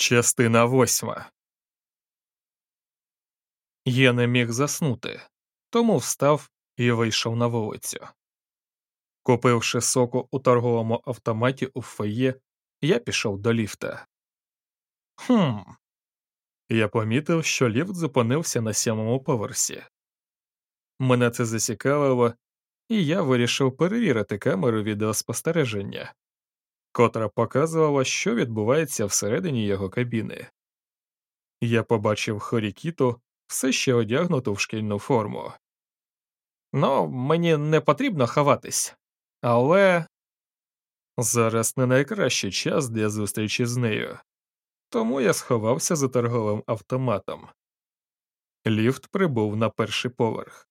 Частина восьма. Я не міг заснути, тому встав і вийшов на вулицю. Купивши соку у торговому автоматі у фоє, я пішов до ліфта. Хм. Я помітив, що ліфт зупинився на сьомому поверсі. Мене це зацікавило, і я вирішив перевірити камеру відеоспостереження котра показувала, що відбувається всередині його кабіни. Я побачив Хорікіту все ще одягнуту в шкільну форму. Ну, мені не потрібно ховатись, але зараз не найкращий час для зустрічі з нею, тому я сховався за торговим автоматом. Ліфт прибув на перший поверх.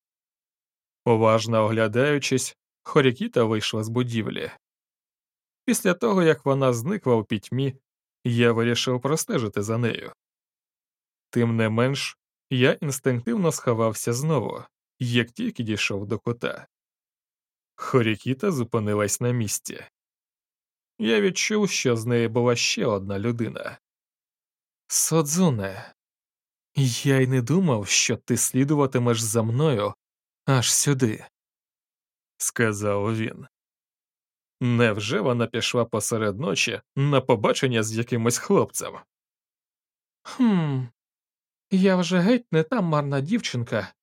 Уважно оглядаючись, Хорікіта вийшла з будівлі. Після того, як вона зникла у пітьмі, я вирішив простежити за нею. Тим не менш, я інстинктивно сховався знову, як тільки дійшов до кота. Хорікіта зупинилась на місці. Я відчув, що з нею була ще одна людина. Содзуне, я й не думав, що ти слідуватимеш за мною аж сюди, сказав він. Невже вона пішла посеред ночі на побачення з якимось хлопцем? Хм, я вже геть не та марна дівчинка,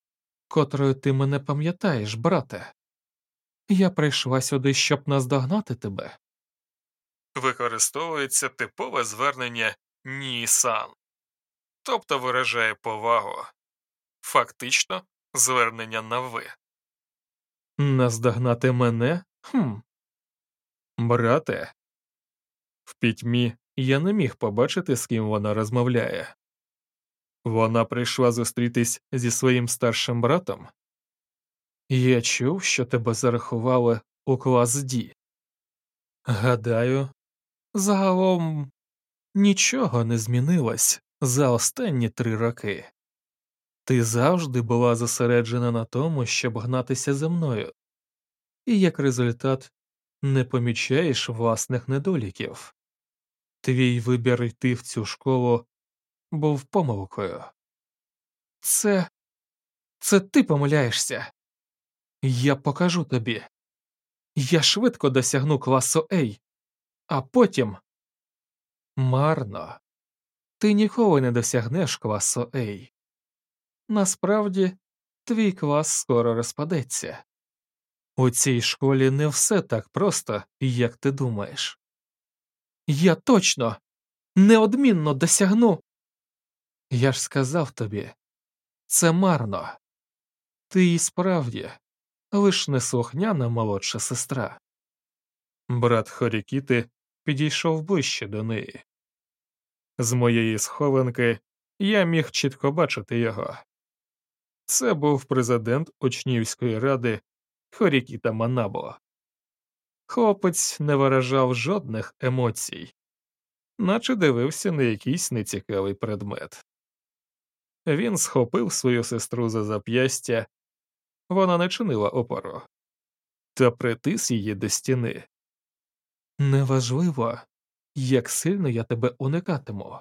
котрою ти мене пам'ятаєш, брате. Я прийшла сюди, щоб наздогнати тебе. Використовується типове звернення нісан, тобто виражає повагу, фактично звернення на ви. Наздогнати мене? Хм. Брате. В пітьмі я не міг побачити, з ким вона розмовляє. Вона прийшла зустрітись зі своїм старшим братом. Я чув, що тебе зарахували у клас Ді. Гадаю, загалом нічого не змінилось за останні три роки. Ти завжди була зосереджена на тому, щоб гнатися за мною, і як результат не помічаєш власних недоліків. Твій вибір йти в цю школу був помилкою. Це це ти помиляєшся. Я покажу тобі. Я швидко досягну класу A, а потім марно. Ти ніколи не досягнеш класу A. Насправді, твій клас скоро розпадеться. У цій школі не все так просто, як ти думаєш. Я точно, неодмінно досягну. Я ж сказав тобі, це марно. Ти і справді лиш неслухняна молодша сестра. Брат Хорікіти підійшов ближче до неї. З моєї схованки я міг чітко бачити його. Це був президент учнівської ради Хорікіта Манабо. Хлопець не виражав жодних емоцій, наче дивився на якийсь нецікавий предмет. Він схопив свою сестру за зап'ястя, вона не чинила опору, та притис її до стіни. Неважливо, як сильно я тебе уникатиму.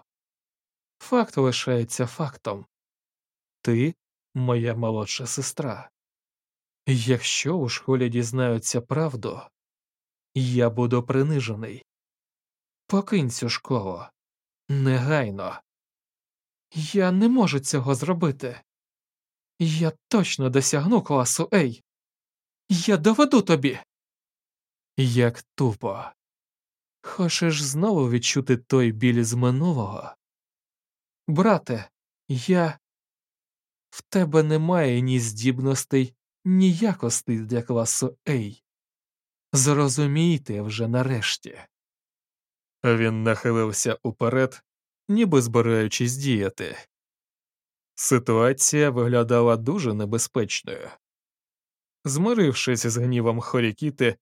Факт лишається фактом ти моя молодша сестра. Якщо у школі дізнаються правду, я буду принижений. Покинь цю школу негайно. Я не можу цього зробити. Я точно досягну класу Ей. Я доведу тобі. Як тупо. Хочеш знову відчути той біль з минулого? Брате, я. В тебе немає ні здібностей, ніякостей для класу A. Зрозумійте вже нарешті. Він нахилився уперед, ніби збираючись діяти. Ситуація виглядала дуже небезпечною. Змирившись з гнівом Хорікіти,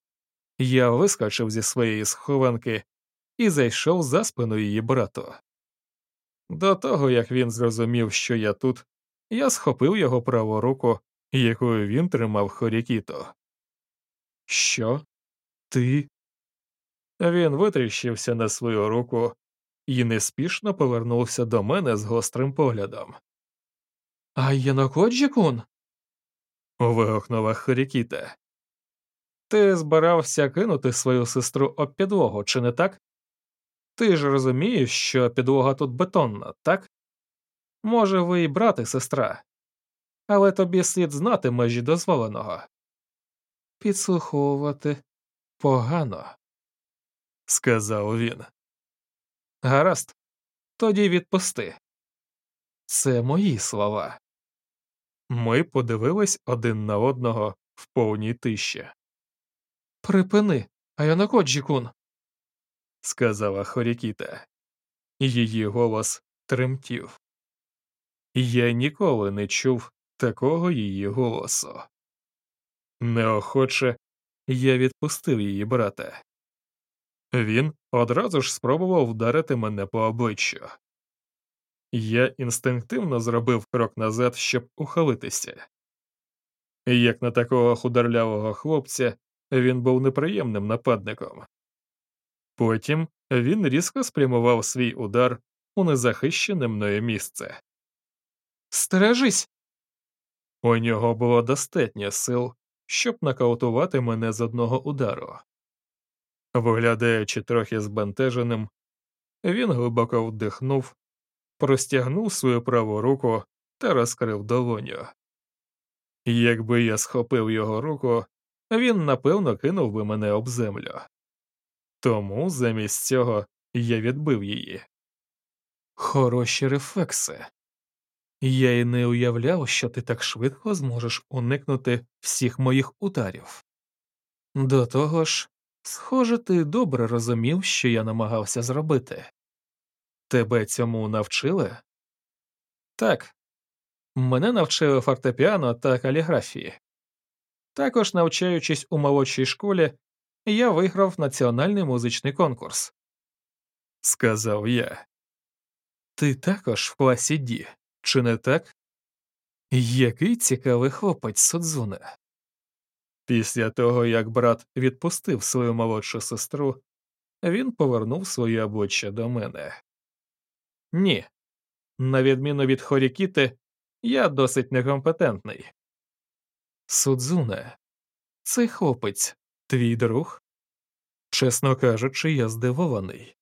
я вискочив зі своєї схованки і зайшов за спину її брату. До того як він зрозумів, що я тут, я схопив його праву руку якою він тримав Хорікіто. Що? Ти? Він витріщився на свою руку, і неспішно повернувся до мене з гострим поглядом. А Янокоджі-кун? вигукнула Хорікіта. Ти збирався кинути свою сестру об підлогу, чи не так? Ти ж розумієш, що підлога тут бетонна, так? Може, ви і брат і сестра, але тобі слід знати межі дозволеного. Підслуховувати погано, сказав він. Гаразд, тоді відпусти. Це мої слова. Ми подивились один на одного в повній тиші. Припини, Аянокоджі-кун. сказала Хорікіта. Її голос тремтів. Я ніколи не чув такого її голосу. Неохоче я відпустив її брата. Він одразу ж спробував вдарити мене по обличчю. Я інстинктивно зробив крок назад, щоб ухилитися. Як на такого хударлявого хлопця, він був неприємним нападником. Потім він різко спрямував свій удар у незахищене мною місце. Стережись. У нього було достатньо сил, щоб нокаутувати мене з одного удару. Виглядаючи трохи збентеженим, він глибоко вдихнув, простягнув свою праву руку та розкрив долоню. Якби я схопив його руку, він напевно кинув би мене об землю. Тому замість цього я відбив її. Хороші рефлекси. Я й не уявляв, що ти так швидко зможеш уникнути всіх моїх ударів. До того ж, схоже, ти добре розумів, що я намагався зробити. Тебе цьому навчили? Так. Мене навчили фортепіано та каліграфії. Також, навчаючись у молодшій школі, я виграв національний музичний конкурс. Сказав я. Ти також в класі Ді, чи не так? Який цікавий хлопець Судзуне. Після того, як брат відпустив свою молодшу сестру, він повернув своє обличчя до мене. Ні, на відміну від Хорікіти, я досить некомпетентний. Судзуне, цей хлопець твій друг? Чесно кажучи, я здивований.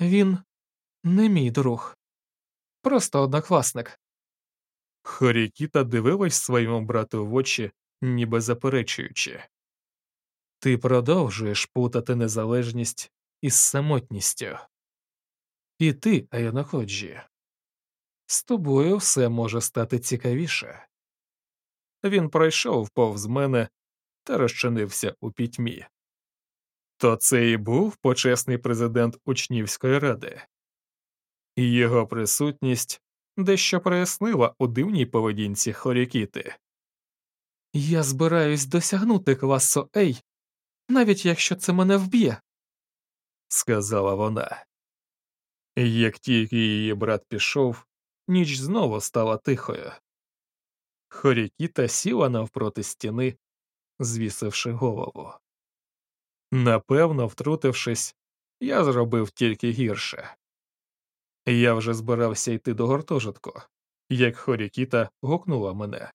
Він не мій друг, просто однокласник. Хорікіта дивилась своєму брату в очі, ніби заперечуючи. Ти продовжуєш путати незалежність із самотністю. І ти, Аяноходжі. З тобою все може стати цікавіше. Він пройшов повз мене та розчинився у пітьмі. То це і був почесний президент учнівської ради, і його присутність дещо прояснила у дивній поведінці Хорікіти. Я збираюсь досягнути класу Ей, навіть якщо це мене вб'є, сказала вона. Як тільки її брат пішов, ніч знову стала тихою. Хорікіта сіла навпроти стіни, звісивши голову. Напевно, втрутившись, я зробив тільки гірше. Я вже збирався йти до гуртожитку, як Хорікіта гукнула мене.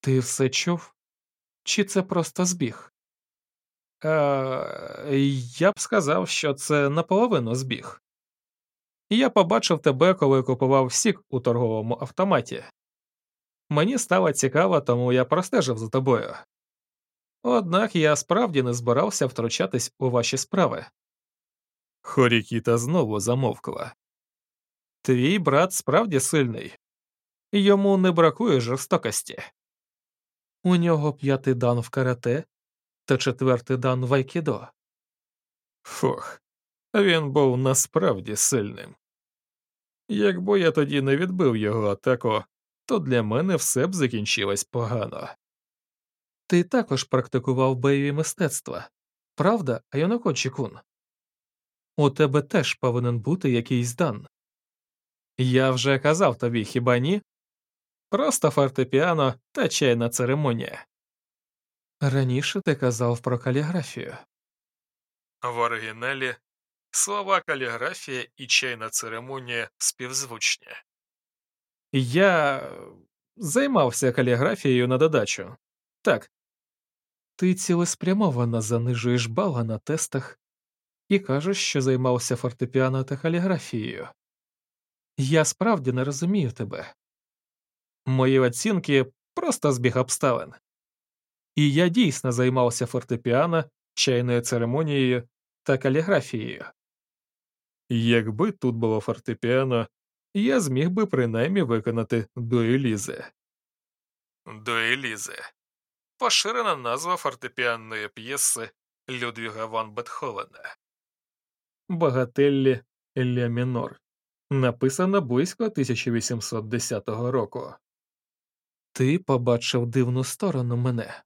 Ти все чув? Чи це просто збіг? Е, я б сказав, що це наполовину збіг. Я побачив тебе, коли купував сік у торговому автоматі. Мені стало цікаво, тому я простежив за тобою. Однак я справді не збирався втручатись у ваші справи. Хорікіта знову замовкла. Твій брат справді сильний, йому не бракує жорстокості. У нього п'ятий дан в карате та четвертий дан в айкідо. Фух, він був насправді сильним. Якби я тоді не відбив його атаку, то для мене все б закінчилось погано. Ти також практикував бойові мистецтва, правда, Айонокочі-кун? У тебе теж повинен бути якийсь дан. Я вже казав тобі хіба ні? Просто фортепіано та чайна церемонія. Раніше ти казав про каліграфію. В оригіналі Слова каліграфія і чайна церемонія співзвучні. Я займався каліграфією на додачу. Так. Ти цілеспрямовано занижуєш бали на тестах і кажеш, що займався фортепіано та каліграфією. Я справді не розумію тебе. Мої оцінки просто збіг обставин. І я дійсно займався фортепіано, чайною церемонією та каліграфією. Якби тут було фортепіано, я зміг би принаймні виконати дуелізе. Дуелізе поширена назва фортепіанної п'єси Людвіга ван Бетховена. Багателлі Ля мінор. Написана близько 1810 року. Ти побачив дивну сторону мене.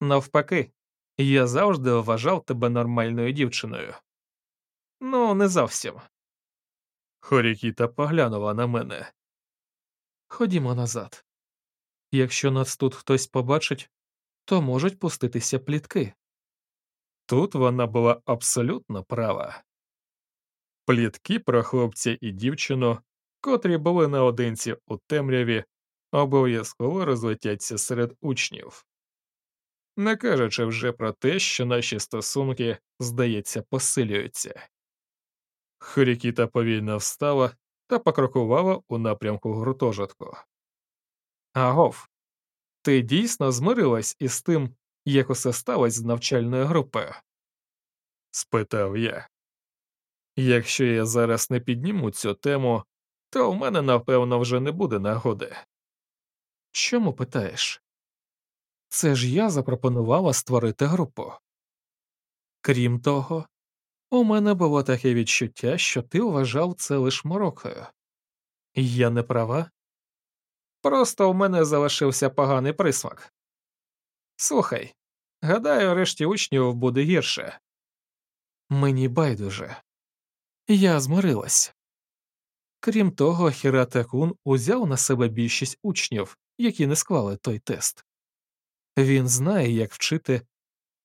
Навпаки, я завжди вважав тебе нормальною дівчиною. Ну, не зовсім. Хорікіта поглянула на мене. Ходімо назад. Якщо нас тут хтось побачить, то можуть пуститися плітки. Тут вона була абсолютно права. Плітки про хлопця і дівчину, котрі були наодинці у темряві, обов'язково розлетяться серед учнів, не кажучи вже про те, що наші стосунки, здається, посилюються. Хорікіта повільно встала та покрокувала у напрямку гуртожитку. Агов, ти дійсно змирилась із тим, як усе сталося з навчальною групою? спитав я. Якщо я зараз не підніму цю тему, то у мене, напевно, вже не буде нагоди. Чому питаєш? Це ж я запропонувала створити групу. Крім того, у мене було таке відчуття, що ти вважав це лиш морокою. Я не права? Просто у мене залишився поганий присмак. Слухай, гадаю, решті учнів буде гірше. Мені байдуже. Я змирилась. Крім того, Хірата Кун узяв на себе більшість учнів, які не склали той тест. Він знає, як вчити,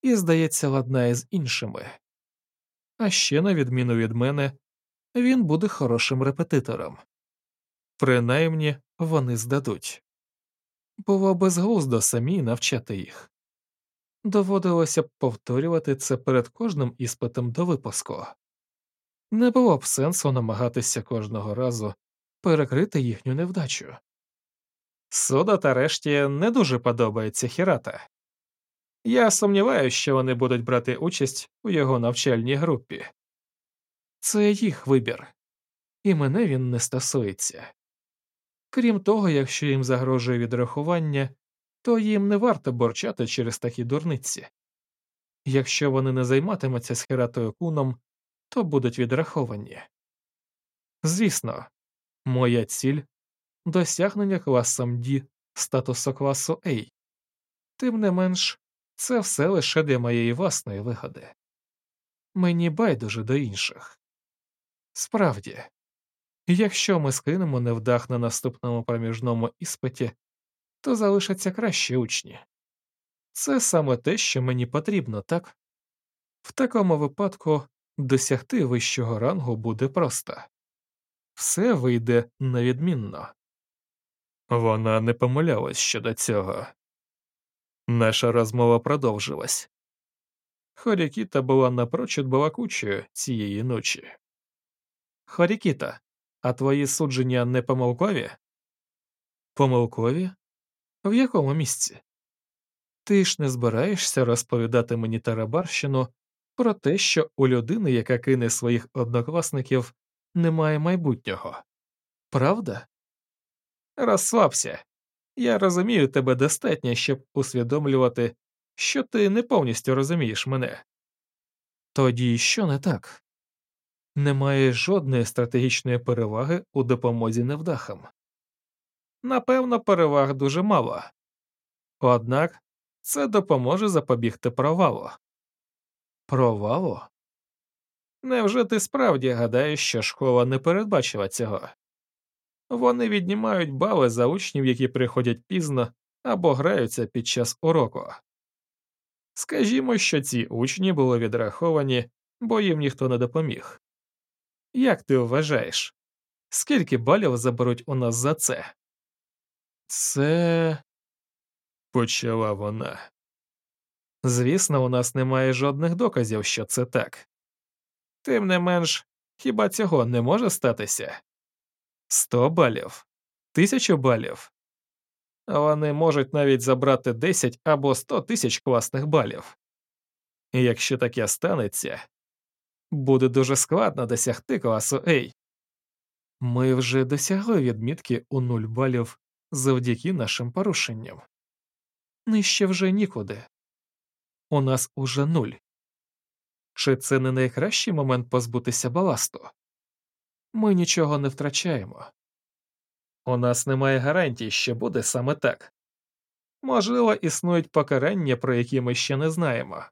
і, здається, ладнає з іншими. А ще, на відміну від мене, він буде хорошим репетитором. Принаймні вони здадуть. Було безглуздо самі навчати їх. Доводилося б повторювати це перед кожним іспитом до випуску. Не було б сенсу намагатися кожного разу перекрити їхню невдачу. Сода та решті не дуже подобається Хірата. Я сумніваюся, що вони будуть брати участь у його навчальній групі. Це їх вибір, і мене він не стосується. Крім того, якщо їм загрожує відрахування, то їм не варто борчати через такі дурниці. Якщо вони не займатимуться з Хіратою куном, то будуть відраховані. Звісно, моя ціль досягнення класом D статусу класу A. Тим не менш, це все лише для моєї власної вигоди. Мені байдуже до інших. Справді, якщо ми скинемо невдах на наступному проміжному іспиті, то залишаться кращі учні. Це саме те, що мені потрібно, так? В такому випадку досягти вищого рангу буде просто все вийде невідмінно. Вона не помилялась щодо цього. Наша розмова продовжилась. Хорікіта була напрочуд балакучою цієї ночі. Хорікіта, а твої судження не помилкові? Помилкові? В якому місці? Ти ж не збираєшся розповідати мені Тарабарщину про те, що у людини, яка кине своїх однокласників, немає майбутнього. Правда? Розслабся. Я розумію тебе достатньо, щоб усвідомлювати, що ти не повністю розумієш мене. Тоді що не так? Немає жодної стратегічної переваги у допомозі невдахам. Напевно, переваг дуже мало, однак це допоможе запобігти провалу. Провалу? Невже ти справді гадаєш, що школа не передбачила цього? Вони віднімають бали за учнів, які приходять пізно або граються під час уроку. Скажімо, що ці учні були відраховані бо їм ніхто не допоміг. Як ти вважаєш, скільки балів заберуть у нас за це? Це. почала вона. Звісно, у нас немає жодних доказів, що це так. Тим не менш, хіба цього не може статися? Сто балів, тисячу балів. Вони можуть навіть забрати 10 або 100 тисяч класних балів. І якщо таке станеться, буде дуже складно досягти класу A. Ми вже досягли відмітки у 0 балів завдяки нашим порушенням. Нижче вже нікуди. У нас уже нуль. Чи це не найкращий момент позбутися баласту? Ми нічого не втрачаємо. У нас немає гарантій, що буде саме так. Можливо, існують покарання, про які ми ще не знаємо.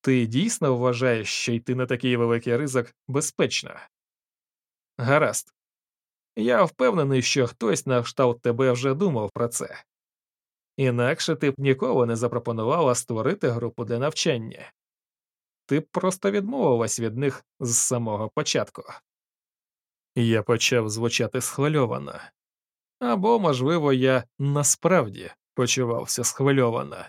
Ти дійсно вважаєш, що йти на такий великий ризик безпечно? Гаразд. Я впевнений, що хтось на кшталт тебе вже думав про це. Інакше ти б ніколи не запропонувала створити групу для навчання. Ти б просто відмовилась від них з самого початку. Я почав звучати схвильовано. Або, можливо, я насправді почувався схвильовано.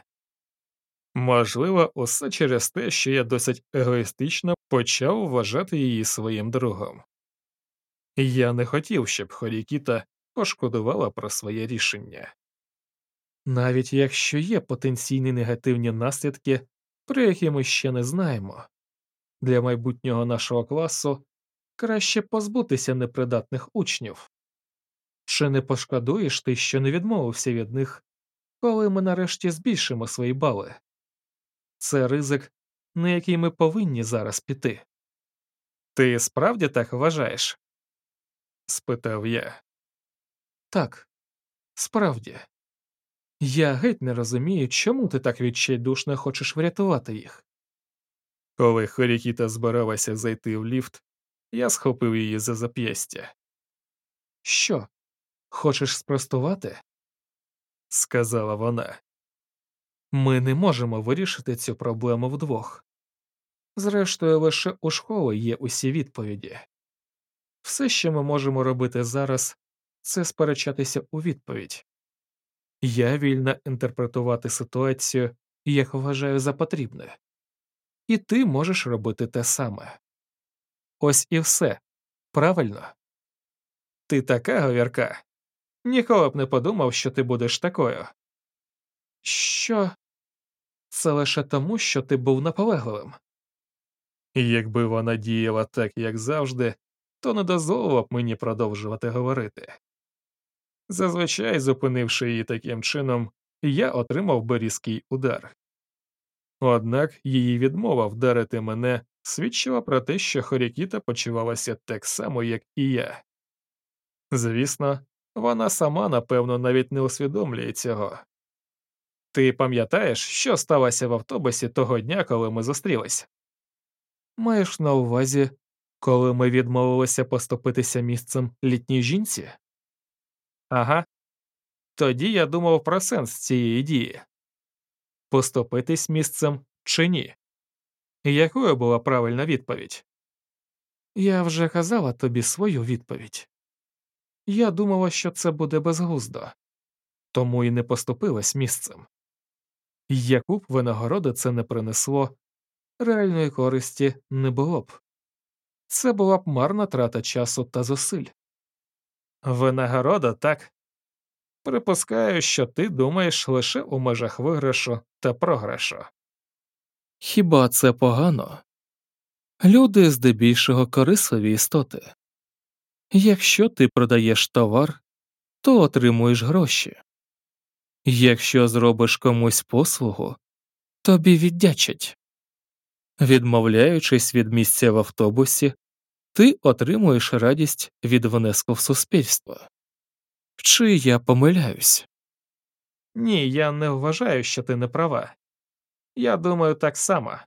Можливо, усе через те, що я досить егоїстично почав вважати її своїм другом. Я не хотів, щоб Хорікіта пошкодувала про своє рішення. Навіть якщо є потенційні негативні наслідки, про які ми ще не знаємо, для майбутнього нашого класу краще позбутися непридатних учнів. Чи не пошкодуєш ти, що не відмовився від них, коли ми нарешті збільшимо свої бали? Це ризик, на який ми повинні зараз піти. Ти справді так вважаєш? спитав я. Так, справді. Я геть не розумію, чому ти так відчайдушно хочеш врятувати їх. Коли Хорікіта збиралася зайти в ліфт, я схопив її за зап'ястя. Що, хочеш спростувати? сказала вона. Ми не можемо вирішити цю проблему вдвох. Зрештою, лише у школи є усі відповіді. Все, що ми можемо робити зараз, це сперечатися у відповідь. Я вільна інтерпретувати ситуацію, як вважаю за потрібне, і ти можеш робити те саме. Ось і все. Правильно? Ти така говірка. Ніколи б не подумав, що ти будеш такою. Що? Це лише тому, що ти був наполегливим. Якби вона діяла так, як завжди, то не дозволила б мені продовжувати говорити. Зазвичай, зупинивши її таким чином, я отримав би різкий удар. Однак її відмова вдарити мене свідчила про те, що Хорікіта почувалася так само, як і я. Звісно, вона сама, напевно, навіть не усвідомлює цього. Ти пам'ятаєш, що сталося в автобусі того дня, коли ми зустрілись? Маєш на увазі, коли ми відмовилися поступитися місцем літній жінці? Ага. Тоді я думав про сенс цієї дії поступитись місцем чи ні. Якою була правильна відповідь? Я вже казала тобі свою відповідь. Я думала, що це буде безглуздо, тому і не поступилась місцем. Яку б винагороди це не принесло, реальної користі не було б. Це була б марна трата часу та зусиль. Винагорода так. Припускаю, що ти думаєш лише у межах виграшу та програшу. Хіба це погано? Люди здебільшого корисливі істоти. Якщо ти продаєш товар, то отримуєш гроші. Якщо зробиш комусь послугу, тобі віддячать. Відмовляючись від місця в автобусі, ти отримуєш радість від внеску в суспільство. Чи я помиляюсь? Ні, я не вважаю, що ти не права. Я думаю так само,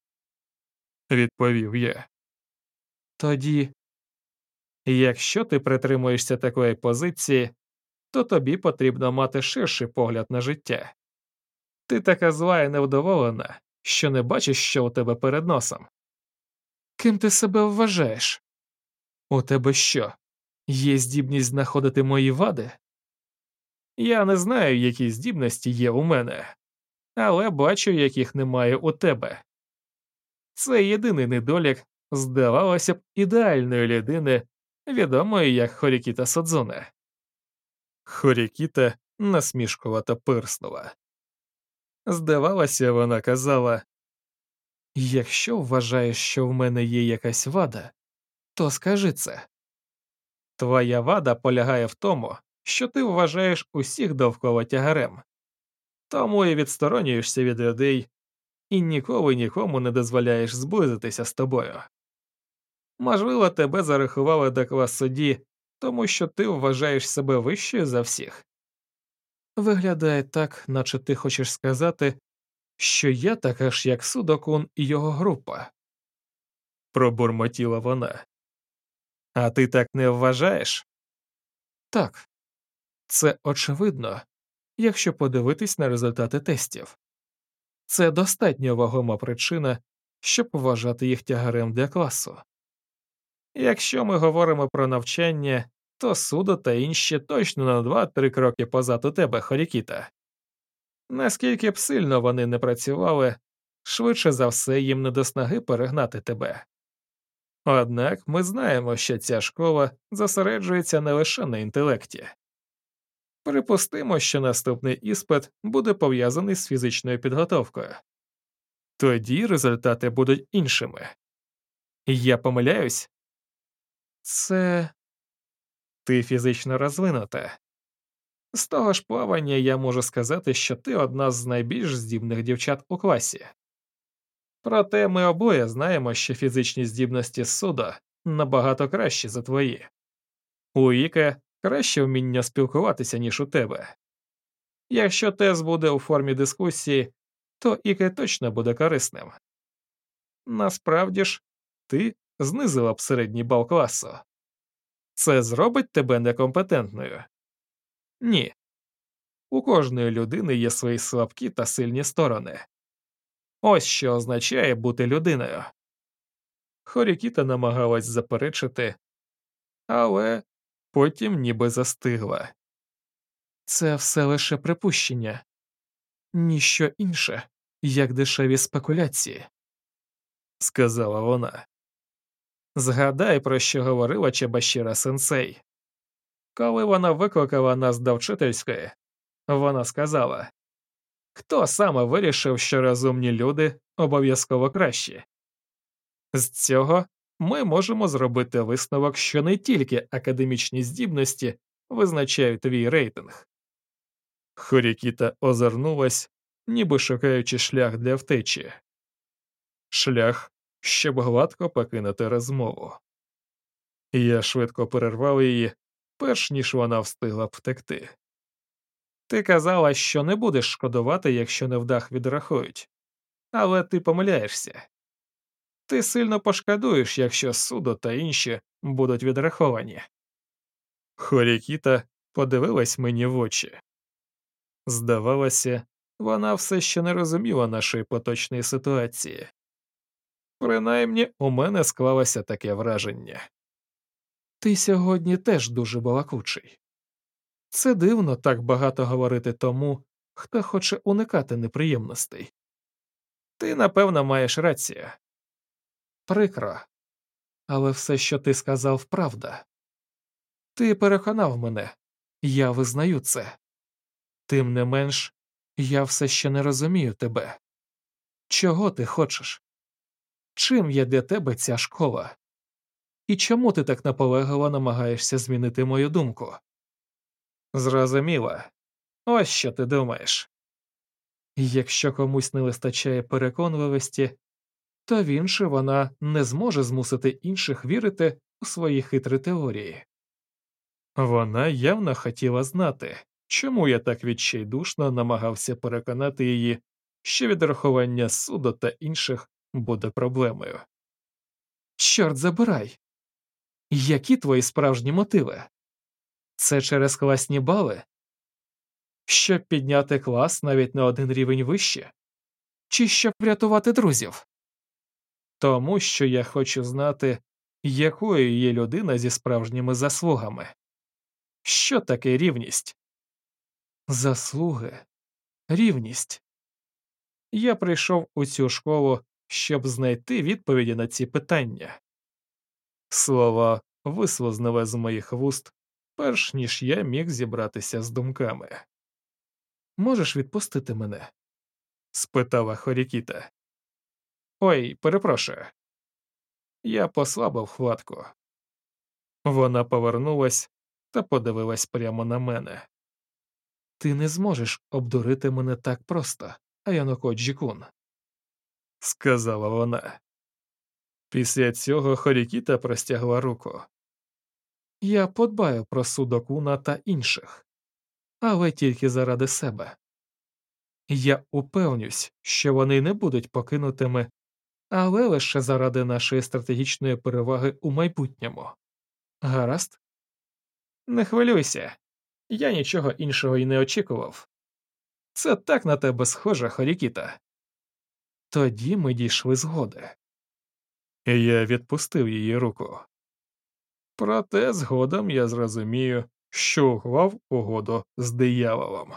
відповів я. Тоді, якщо ти притримуєшся такої позиції, то тобі потрібно мати ширший погляд на життя. Ти така зла і невдоволена, що не бачиш, що у тебе перед носом. Ким ти себе вважаєш? У тебе що? Є здібність знаходити мої вади? Я не знаю, які здібності є у мене, але бачу, яких немає у тебе. Це єдиний недолік, здавалося б, ідеальної людини, відомої як Хорікіта Содзуне. Хорікіта насмішкувато пирснула. Здавалося, вона казала Якщо вважаєш, що в мене є якась вада, то скажи це. Твоя вада полягає в тому, що ти вважаєш усіх довкола тягарем, тому і відсторонюєшся від людей і ніколи нікому не дозволяєш зблизитися з тобою. Можливо, тебе зарахували до класу Ді, тому що ти вважаєш себе вищою за всіх. Виглядає так, наче ти хочеш сказати, що я така ж, як Судокун і його група. Пробурмотіла вона. А ти так не вважаєш? Так, це очевидно, якщо подивитись на результати тестів. Це достатньо вагома причина, щоб вважати їх тягарем для класу. Якщо ми говоримо про навчання, то судо та інші точно на два-три кроки позад у тебе, Хорікіта. Наскільки б сильно вони не працювали, швидше за все їм не до снаги перегнати тебе. Однак ми знаємо, що ця школа зосереджується не лише на інтелекті. Припустимо, що наступний іспит буде пов'язаний з фізичною підготовкою, тоді результати будуть іншими. Я помиляюсь? Це ти фізично розвинута. З того ж плавання я можу сказати, що ти одна з найбільш здібних дівчат у класі. Проте ми обоє знаємо, що фізичні здібності суда набагато кращі за твої. У Іке краще вміння спілкуватися, ніж у тебе. Якщо тест буде у формі дискусії, то Іке точно буде корисним. Насправді ж, ти знизила б середній бал класу. Це зробить тебе некомпетентною? Ні. У кожної людини є свої слабкі та сильні сторони. Ось що означає бути людиною. Хорікіта намагалась заперечити, але потім ніби застигла. Це все лише припущення, ніщо інше, як дешеві спекуляції, сказала вона. Згадай, про що говорила Чебашіра сенсей. Коли вона викликала нас до вчительської, вона сказала Хто саме вирішив, що розумні люди обов'язково кращі? З цього ми можемо зробити висновок, що не тільки академічні здібності визначають твій рейтинг. Хорікіта озирнулась, ніби шукаючи шлях для втечі, шлях, щоб гладко покинути розмову. Я швидко перервав її, перш ніж вона встигла втекти. Ти казала, що не будеш шкодувати, якщо невдах відрахують, але ти помиляєшся. Ти сильно пошкодуєш, якщо судо та інші будуть відраховані. Хорікіта подивилась мені в очі. Здавалося, вона все ще не розуміла нашої поточної ситуації. Принаймні, у мене склалося таке враження. Ти сьогодні теж дуже балакучий. Це дивно так багато говорити тому, хто хоче уникати неприємностей. Ти, напевно, маєш рацію. Прикро, але все, що ти сказав, правда. Ти переконав мене, я визнаю це. Тим не менш, я все ще не розумію тебе. Чого ти хочеш? Чим є для тебе ця школа? І чому ти так наполегливо намагаєшся змінити мою думку? Зрозуміло. Ось що ти думаєш. Якщо комусь не вистачає переконливості, то він чи вона не зможе змусити інших вірити у свої хитрі теорії. Вона явно хотіла знати, чому я так відчайдушно намагався переконати її, що відрахування суду та інших буде проблемою. Чорт забирай. Які твої справжні мотиви? Це через класні бали? Щоб підняти клас навіть на один рівень вище? Чи щоб врятувати друзів? Тому що я хочу знати, якою є людина зі справжніми заслугами. Що таке рівність? Заслуги, рівність. Я прийшов у цю школу, щоб знайти відповіді на ці питання. Слова вислизнули з моїх вуст, перш ніж я міг зібратися з думками. Можеш відпустити мене? спитала Хорікіта. Ой, перепрошую. Я послабив хватку. Вона повернулась та подивилась прямо на мене. Ти не зможеш обдурити мене так просто, Аяноко Джікун, сказала вона. Після цього Хорікіта простягла руку. Я подбаю про судокуна та інших, але тільки заради себе. Я упевнюсь, що вони не будуть покинутими, але лише заради нашої стратегічної переваги у майбутньому. Гаразд? Не хвилюйся, я нічого іншого й не очікував. Це так на тебе схоже, Хорікіта. Тоді ми дійшли згоди. Я відпустив її руку. Проте згодом я зрозумію, що уклав угоду з дияволом.